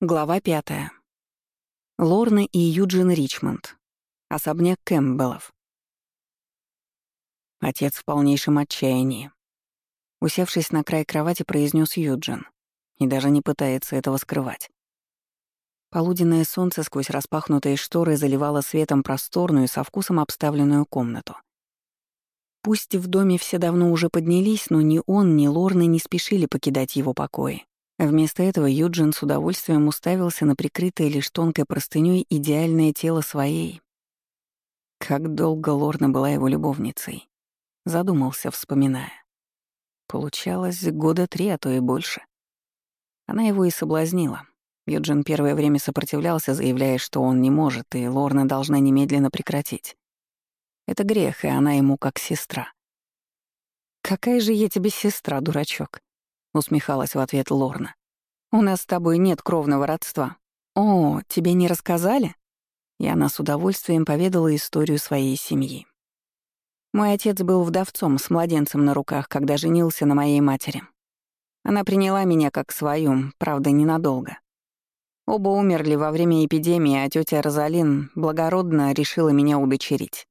Глава пятая. Лорна и Юджин Ричмонд. Особняк Кэмпбеллов. Отец в полнейшем отчаянии. Усевшись на край кровати, произнес Юджин. И даже не пытается этого скрывать. Полуденное солнце сквозь распахнутые шторы заливало светом просторную, со вкусом обставленную комнату. Пусть в доме все давно уже поднялись, но ни он, ни Лорна не спешили покидать его покои. Вместо этого Юджин с удовольствием уставился на прикрытое лишь тонкой простынёй идеальное тело своей. Как долго Лорна была его любовницей. Задумался, вспоминая. Получалось, года три, а то и больше. Она его и соблазнила. Юджин первое время сопротивлялся, заявляя, что он не может, и Лорна должна немедленно прекратить. Это грех, и она ему как сестра. «Какая же я тебе сестра, дурачок?» — усмехалась в ответ Лорна. «У нас с тобой нет кровного родства. О, тебе не рассказали?» И она с удовольствием поведала историю своей семьи. Мой отец был вдовцом с младенцем на руках, когда женился на моей матери. Она приняла меня как свою, правда, ненадолго. Оба умерли во время эпидемии, а тетя Розалин благородно решила меня удочерить.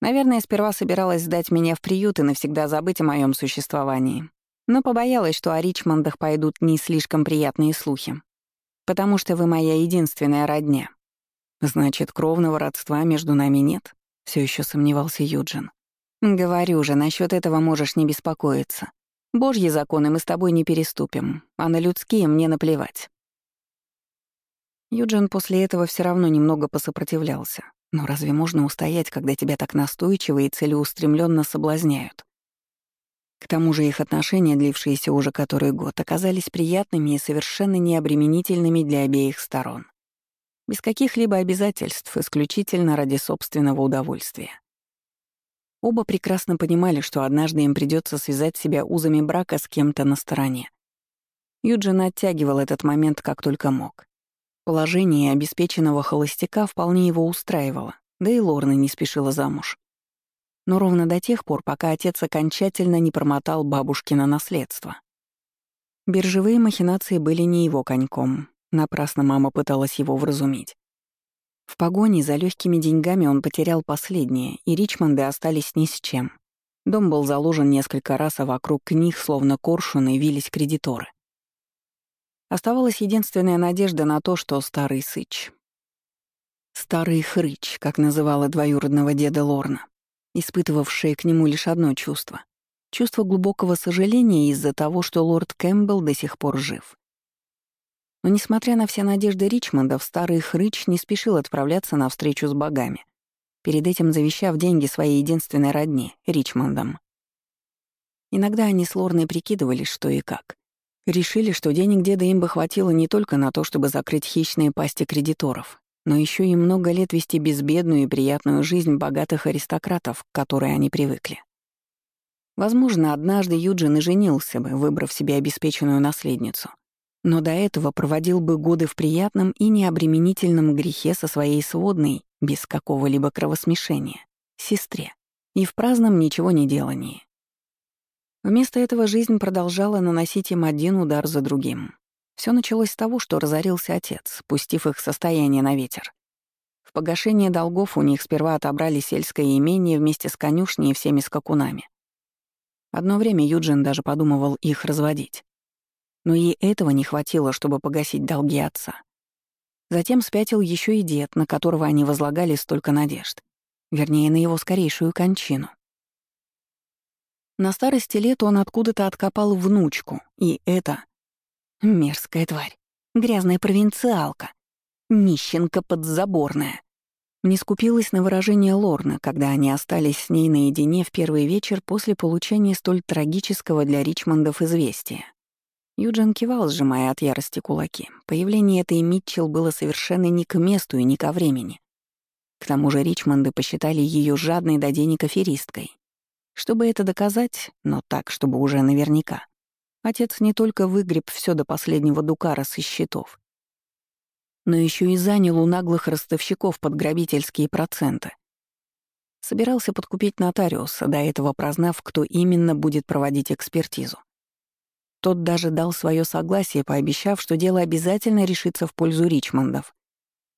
Наверное, сперва собиралась сдать меня в приют и навсегда забыть о моем существовании но побоялась, что о Ричмондах пойдут не слишком приятные слухи. Потому что вы моя единственная родня. Значит, кровного родства между нами нет? Все еще сомневался Юджин. Говорю же, насчет этого можешь не беспокоиться. Божьи законы мы с тобой не переступим, а на людские мне наплевать. Юджин после этого все равно немного посопротивлялся. Но разве можно устоять, когда тебя так настойчиво и целеустремленно соблазняют? К тому же их отношения, длившиеся уже который год, оказались приятными и совершенно необременительными для обеих сторон. Без каких-либо обязательств, исключительно ради собственного удовольствия. Оба прекрасно понимали, что однажды им придется связать себя узами брака с кем-то на стороне. Юджин оттягивал этот момент как только мог. Положение обеспеченного холостяка вполне его устраивало, да и Лорна не спешила замуж но ровно до тех пор, пока отец окончательно не промотал бабушкино наследство. Биржевые махинации были не его коньком, напрасно мама пыталась его вразумить. В погоне за легкими деньгами он потерял последнее, и Ричмонды остались ни с чем. Дом был заложен несколько раз, а вокруг них, словно коршуны, вились кредиторы. Оставалась единственная надежда на то, что старый сыч. Старый хрыч, как называла двоюродного деда Лорна, испытывавшая к нему лишь одно чувство — чувство глубокого сожаления из-за того, что лорд Кэмпбелл до сих пор жив. Но несмотря на все надежды Ричмондов, старый хрыч не спешил отправляться на встречу с богами, перед этим завещав деньги своей единственной родне, Ричмондам. Иногда они с Лорной прикидывались, что и как. Решили, что денег деда им бы хватило не только на то, чтобы закрыть хищные пасти кредиторов, но еще и много лет вести безбедную и приятную жизнь богатых аристократов, к которой они привыкли. Возможно, однажды Юджин и женился бы, выбрав себе обеспеченную наследницу. Но до этого проводил бы годы в приятном и необременительном грехе со своей сводной, без какого-либо кровосмешения, сестре, и в праздном ничего не делании. Вместо этого жизнь продолжала наносить им один удар за другим. Все началось с того, что разорился отец, пустив их состояние на ветер. В погашение долгов у них сперва отобрали сельское имение вместе с конюшней и всеми скакунами. Одно время Юджин даже подумывал их разводить. Но и этого не хватило, чтобы погасить долги отца. Затем спятил еще и дед, на которого они возлагали столько надежд. Вернее, на его скорейшую кончину. На старости лет он откуда-то откопал внучку, и это Мерзкая тварь. Грязная провинциалка. Нищенка подзаборная. Не скупилась на выражение Лорна, когда они остались с ней наедине в первый вечер после получения столь трагического для Ричмондов известия. Юджин кивал, сжимая от ярости кулаки. Появление этой Митчелл было совершенно не к месту и не ко времени. К тому же Ричмонды посчитали ее жадной до денег аферисткой. Чтобы это доказать, но так, чтобы уже наверняка, Отец не только выгреб все до последнего дукара со счетов, но еще и занял у наглых ростовщиков под грабительские проценты. Собирался подкупить нотариуса, до этого прознав, кто именно будет проводить экспертизу. Тот даже дал свое согласие, пообещав, что дело обязательно решится в пользу Ричмондов.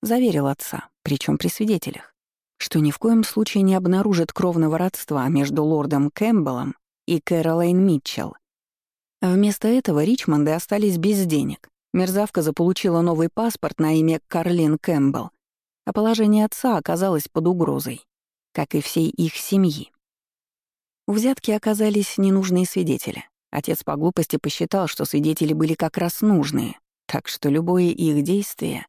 Заверил отца, причем при свидетелях, что ни в коем случае не обнаружит кровного родства между лордом Кэмпбеллом и Кэролайн Митчелл. Вместо этого Ричмонды остались без денег. Мерзавка заполучила новый паспорт на имя Карлин Кэмпбелл, а положение отца оказалось под угрозой, как и всей их семьи. У взятки оказались ненужные свидетели. Отец по глупости посчитал, что свидетели были как раз нужные, так что любое их действие...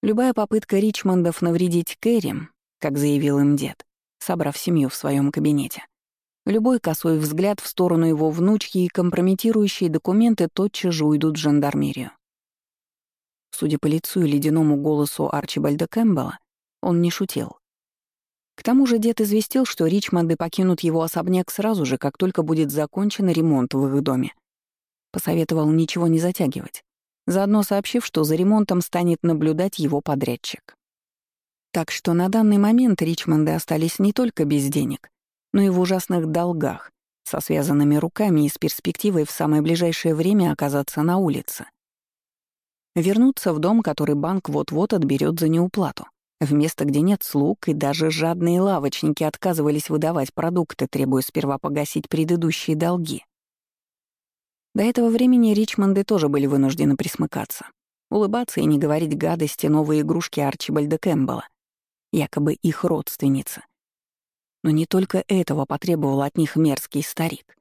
Любая попытка Ричмондов навредить Кэрри, как заявил им дед, собрав семью в своем кабинете, любой косой взгляд в сторону его внучки и компрометирующие документы тотчас же уйдут в жандармерию. Судя по лицу и ледяному голосу Арчибальда Кэмпбелла, он не шутил. К тому же дед известил, что Ричмонды покинут его особняк сразу же, как только будет закончен ремонт в их доме. Посоветовал ничего не затягивать, заодно сообщив, что за ремонтом станет наблюдать его подрядчик. Так что на данный момент Ричмонды остались не только без денег, но и в ужасных долгах, со связанными руками и с перспективой в самое ближайшее время оказаться на улице. Вернуться в дом, который банк вот-вот отберет за неуплату в место, где нет слуг, и даже жадные лавочники отказывались выдавать продукты, требуя сперва погасить предыдущие долги. До этого времени Ричмонды тоже были вынуждены присмыкаться, улыбаться и не говорить гадости новой игрушки Арчибальда Кэмпбелла, якобы их родственница. Но не только этого потребовал от них мерзкий старик.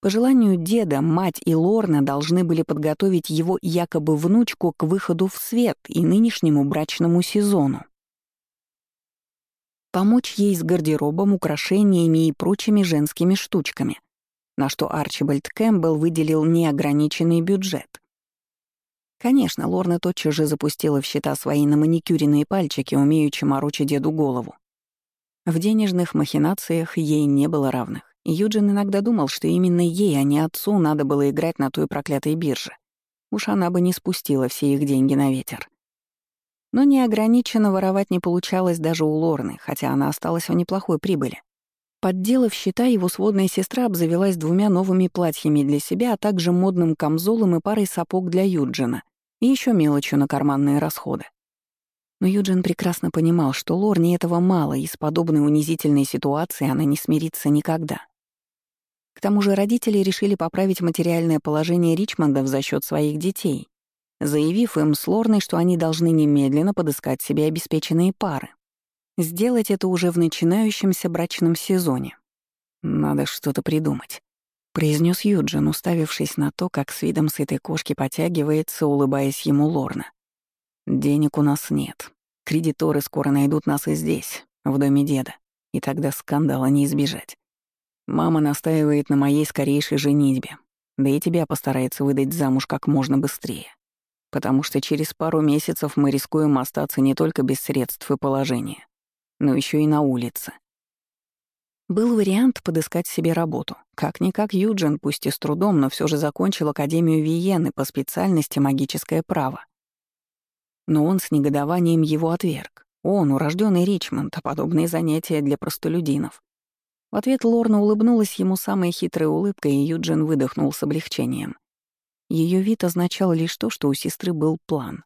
По желанию деда, мать и Лорна должны были подготовить его якобы внучку к выходу в свет и нынешнему брачному сезону. Помочь ей с гардеробом, украшениями и прочими женскими штучками, на что Арчибальд Кэмпбелл выделил неограниченный бюджет. Конечно, Лорна тотчас же запустила в счета свои на маникюренные пальчики, умеючи морочить деду голову. В денежных махинациях ей не было равных. Юджин иногда думал, что именно ей, а не отцу, надо было играть на той проклятой бирже. Уж она бы не спустила все их деньги на ветер. Но неограниченно воровать не получалось даже у Лорны, хотя она осталась в неплохой прибыли. Подделав счета, его сводная сестра обзавелась двумя новыми платьями для себя, а также модным камзолом и парой сапог для Юджина, и еще мелочью на карманные расходы. Но Юджин прекрасно понимал, что Лорне этого мало, и с подобной унизительной ситуацией она не смирится никогда. К тому же родители решили поправить материальное положение Ричмондов за счет своих детей, заявив им с Лорной, что они должны немедленно подыскать себе обеспеченные пары. Сделать это уже в начинающемся брачном сезоне. «Надо что-то придумать», — произнес Юджин, уставившись на то, как с видом сытой кошки потягивается, улыбаясь ему Лорна. «Денег у нас нет. Кредиторы скоро найдут нас и здесь, в доме деда, и тогда скандала не избежать. Мама настаивает на моей скорейшей женитьбе, да и тебя постарается выдать замуж как можно быстрее. Потому что через пару месяцев мы рискуем остаться не только без средств и положения, но еще и на улице. Был вариант подыскать себе работу. Как-никак Юджин, пусть и с трудом, но все же закончил Академию Виены по специальности магическое право. Но он с негодованием его отверг. Он, урожденный Ричмонд, а подобные занятия для простолюдинов. В ответ Лорна улыбнулась ему самой хитрой улыбкой, и Юджин выдохнул с облегчением. Ее вид означал лишь то, что у сестры был план.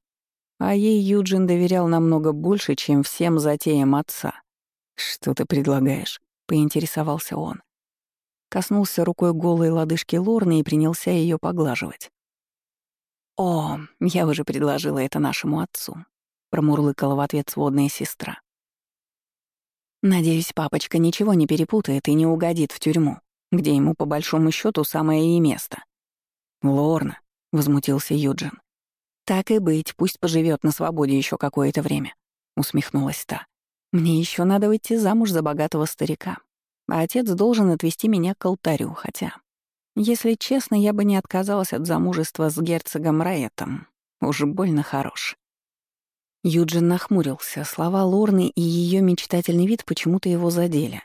А ей Юджин доверял намного больше, чем всем затеям отца. «Что ты предлагаешь?» — поинтересовался он. Коснулся рукой голой лодыжки Лорны и принялся ее поглаживать. «О, я уже предложила это нашему отцу», — промурлыкала в ответ сводная сестра. Надеюсь, папочка ничего не перепутает и не угодит в тюрьму, где ему по большому счету самое и место. Лорна, возмутился Юджин. Так и быть, пусть поживет на свободе еще какое-то время, усмехнулась та. Мне еще надо выйти замуж за богатого старика. А отец должен отвести меня к алтарю, хотя, если честно, я бы не отказалась от замужества с герцогом Райетом. Уж больно хорош. Юджин нахмурился, слова Лорны и ее мечтательный вид почему-то его задели.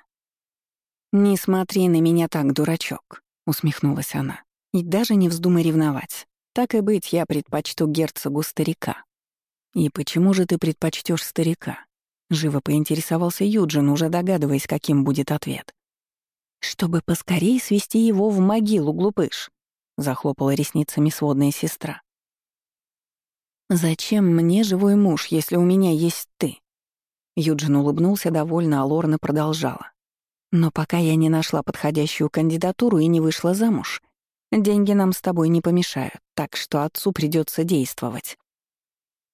«Не смотри на меня так, дурачок», — усмехнулась она. «И даже не вздумай ревновать. Так и быть, я предпочту герцогу старика». «И почему же ты предпочтешь старика?» — живо поинтересовался Юджин, уже догадываясь, каким будет ответ. «Чтобы поскорее свести его в могилу, глупыш», — захлопала ресницами сводная сестра. «Зачем мне живой муж, если у меня есть ты?» Юджин улыбнулся довольно, а Лорна продолжала. «Но пока я не нашла подходящую кандидатуру и не вышла замуж, деньги нам с тобой не помешают, так что отцу придется действовать».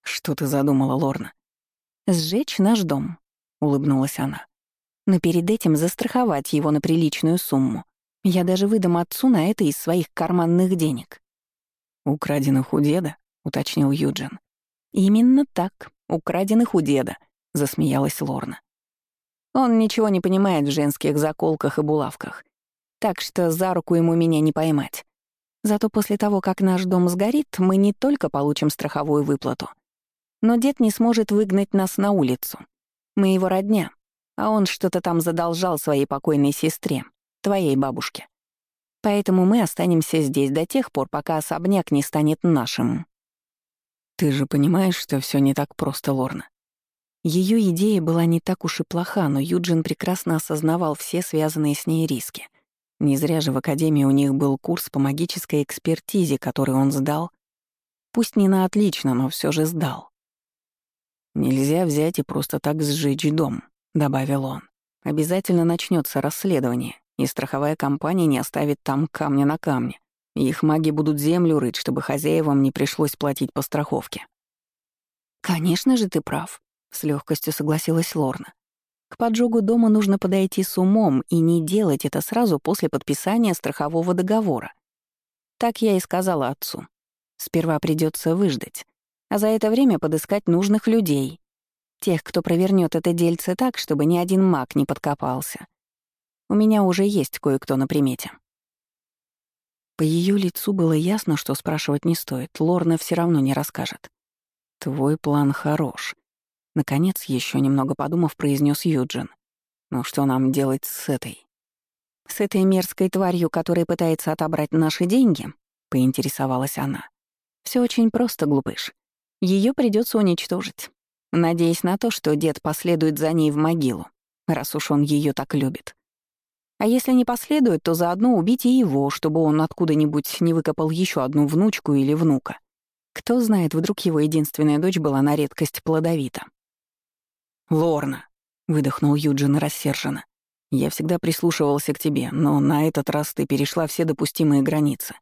«Что ты задумала, Лорна?» «Сжечь наш дом», — улыбнулась она. «Но перед этим застраховать его на приличную сумму. Я даже выдам отцу на это из своих карманных денег». «Украденных у деда?» — уточнил Юджин. «Именно так, украденных у деда», — засмеялась Лорна. «Он ничего не понимает в женских заколках и булавках, так что за руку ему меня не поймать. Зато после того, как наш дом сгорит, мы не только получим страховую выплату, но дед не сможет выгнать нас на улицу. Мы его родня, а он что-то там задолжал своей покойной сестре, твоей бабушке. Поэтому мы останемся здесь до тех пор, пока особняк не станет нашим». Ты же понимаешь, что все не так просто, Лорна. Ее идея была не так уж и плоха, но Юджин прекрасно осознавал все связанные с ней риски. Не зря же в Академии у них был курс по магической экспертизе, который он сдал. Пусть не на отлично, но все же сдал. «Нельзя взять и просто так сжечь дом», — добавил он. «Обязательно начнется расследование, и страховая компания не оставит там камня на камне. Их маги будут землю рыть, чтобы хозяевам не пришлось платить по страховке. «Конечно же ты прав», — с легкостью согласилась Лорна. «К поджогу дома нужно подойти с умом и не делать это сразу после подписания страхового договора. Так я и сказала отцу. Сперва придется выждать, а за это время подыскать нужных людей. Тех, кто провернет это дельце так, чтобы ни один маг не подкопался. У меня уже есть кое-кто на примете». По ее лицу было ясно, что спрашивать не стоит, Лорна все равно не расскажет. «Твой план хорош», — наконец, еще немного подумав, произнес Юджин. «Но что нам делать с этой?» «С этой мерзкой тварью, которая пытается отобрать наши деньги?» — поинтересовалась она. Все очень просто, глупыш. Ее придется уничтожить, надеясь на то, что дед последует за ней в могилу, раз уж он ее так любит. А если не последует, то заодно убить и его, чтобы он откуда-нибудь не выкопал еще одну внучку или внука. Кто знает, вдруг его единственная дочь была на редкость плодовита. «Лорна», — выдохнул Юджин рассерженно, — «я всегда прислушивался к тебе, но на этот раз ты перешла все допустимые границы.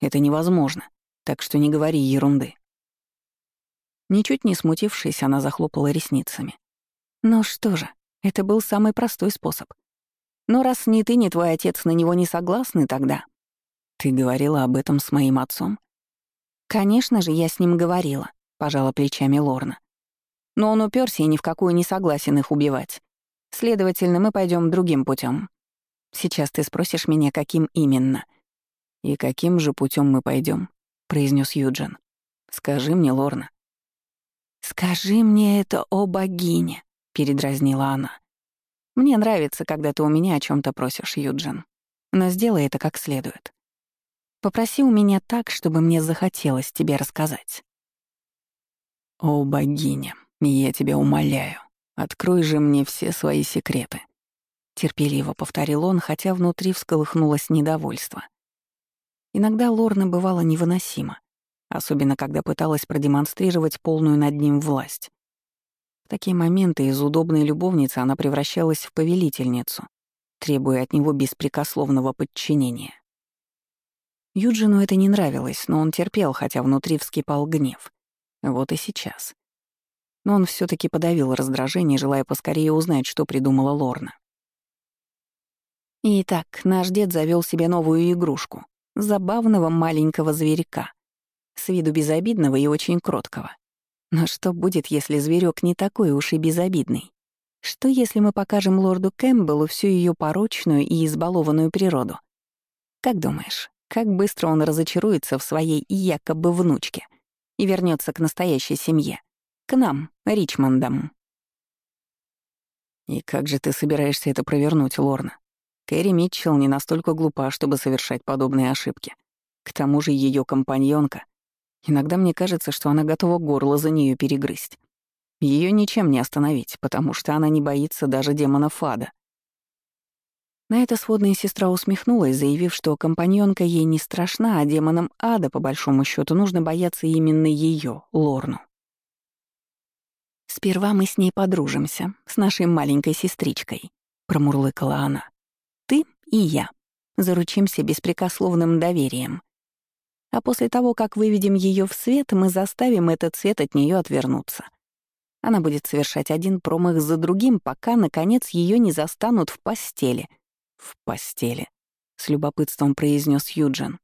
Это невозможно, так что не говори ерунды». Ничуть не смутившись, она захлопала ресницами. «Ну что же, это был самый простой способ. Но раз ни ты, ни твой отец на него не согласны тогда... Ты говорила об этом с моим отцом? Конечно же, я с ним говорила, пожала плечами Лорна. Но он уперся и ни в какую не согласен их убивать. Следовательно, мы пойдем другим путем. Сейчас ты спросишь меня, каким именно. И каким же путем мы пойдем? произнес Юджин. Скажи мне, Лорна. Скажи мне это, о богине, передразнила она. Мне нравится, когда ты у меня о чем то просишь, Юджин. Но сделай это как следует. Попроси у меня так, чтобы мне захотелось тебе рассказать. О, богиня, я тебя умоляю, открой же мне все свои секреты. Терпеливо повторил он, хотя внутри всколыхнулось недовольство. Иногда Лорна бывала невыносима, особенно когда пыталась продемонстрировать полную над ним власть такие моменты из удобной любовницы она превращалась в повелительницу, требуя от него беспрекословного подчинения. Юджину это не нравилось, но он терпел, хотя внутри вскипал гнев. Вот и сейчас. Но он все таки подавил раздражение, желая поскорее узнать, что придумала Лорна. Итак, наш дед завел себе новую игрушку — забавного маленького зверька, с виду безобидного и очень кроткого. Но что будет, если зверек не такой уж и безобидный? Что если мы покажем лорду Кэмпбеллу всю ее порочную и избалованную природу? Как думаешь, как быстро он разочаруется в своей якобы внучке и вернется к настоящей семье? К нам, Ричмондам. И как же ты собираешься это провернуть, Лорна? Кэрри Митчелл не настолько глупа, чтобы совершать подобные ошибки. К тому же ее компаньонка Иногда мне кажется, что она готова горло за нее перегрызть. Ее ничем не остановить, потому что она не боится даже демона Фада. На это сводная сестра усмехнулась, заявив, что компаньонка ей не страшна, а демонам ада, по большому счету, нужно бояться именно ее, Лорну. «Сперва мы с ней подружимся, с нашей маленькой сестричкой», — промурлыкала она. «Ты и я. Заручимся беспрекословным доверием. А после того, как выведем ее в свет, мы заставим этот свет от нее отвернуться. Она будет совершать один промах за другим, пока, наконец, ее не застанут в постели — «В постели», — с любопытством произнес Юджин.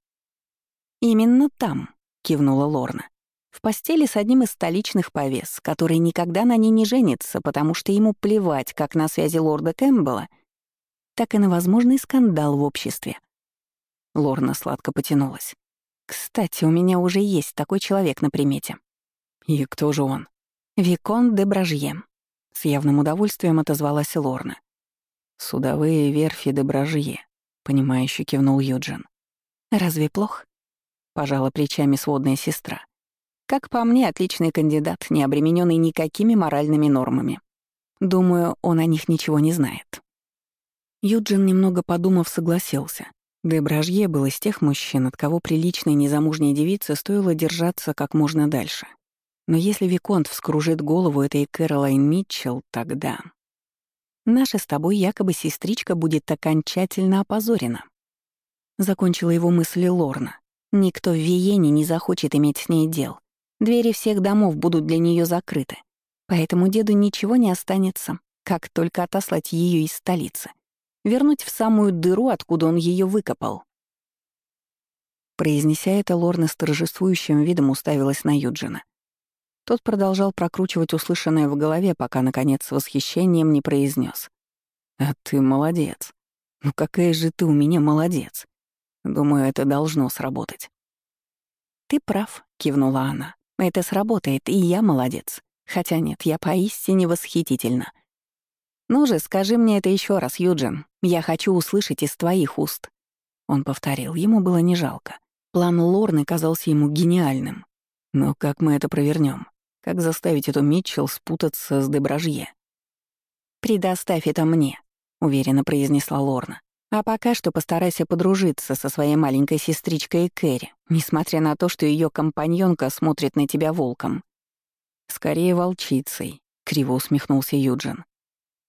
«Именно там», — кивнула Лорна. «В постели с одним из столичных повес, который никогда на ней не женится, потому что ему плевать как на связи лорда Кэмпбелла, так и на возможный скандал в обществе». Лорна сладко потянулась. «Кстати, у меня уже есть такой человек на примете». «И кто же он?» «Викон де Бражье», — с явным удовольствием отозвалась Лорна. «Судовые верфи де Бражье», — понимающе кивнул Юджин. «Разве плох?» — пожала плечами сводная сестра. «Как по мне, отличный кандидат, не обремененный никакими моральными нормами. Думаю, он о них ничего не знает». Юджин, немного подумав, согласился. Де Бражье был из тех мужчин, от кого приличной незамужней девице стоило держаться как можно дальше. Но если Виконт вскружит голову этой Кэролайн Митчелл, тогда... Наша с тобой якобы сестричка будет окончательно опозорена. Закончила его мысли Лорна. Никто в Виене не захочет иметь с ней дел. Двери всех домов будут для нее закрыты. Поэтому деду ничего не останется, как только отослать ее из столицы. Вернуть в самую дыру, откуда он ее выкопал. Произнеся это, Лорна с торжествующим видом уставилась на Юджина. Тот продолжал прокручивать услышанное в голове, пока, наконец, с восхищением не произнес: «А ты молодец. Ну какая же ты у меня молодец. Думаю, это должно сработать». «Ты прав», — кивнула она. «Это сработает, и я молодец. Хотя нет, я поистине восхитительна. Ну же, скажи мне это еще раз, Юджин. Я хочу услышать из твоих уст». Он повторил, ему было не жалко. План Лорны казался ему гениальным. Но как мы это провернем? Как заставить эту Митчелл спутаться с Дебражье? «Предоставь это мне», — уверенно произнесла Лорна. «А пока что постарайся подружиться со своей маленькой сестричкой Кэрри, несмотря на то, что ее компаньонка смотрит на тебя волком». «Скорее волчицей», — криво усмехнулся Юджин.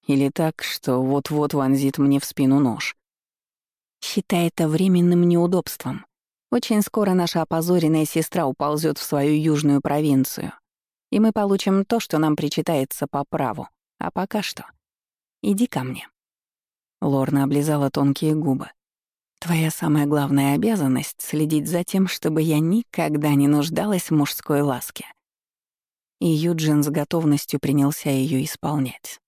«Или так, что вот-вот вонзит мне в спину нож». «Считай это временным неудобством. Очень скоро наша опозоренная сестра уползет в свою южную провинцию, и мы получим то, что нам причитается по праву. А пока что иди ко мне». Лорна облизала тонкие губы. «Твоя самая главная обязанность — следить за тем, чтобы я никогда не нуждалась в мужской ласке». И Юджин с готовностью принялся ее исполнять.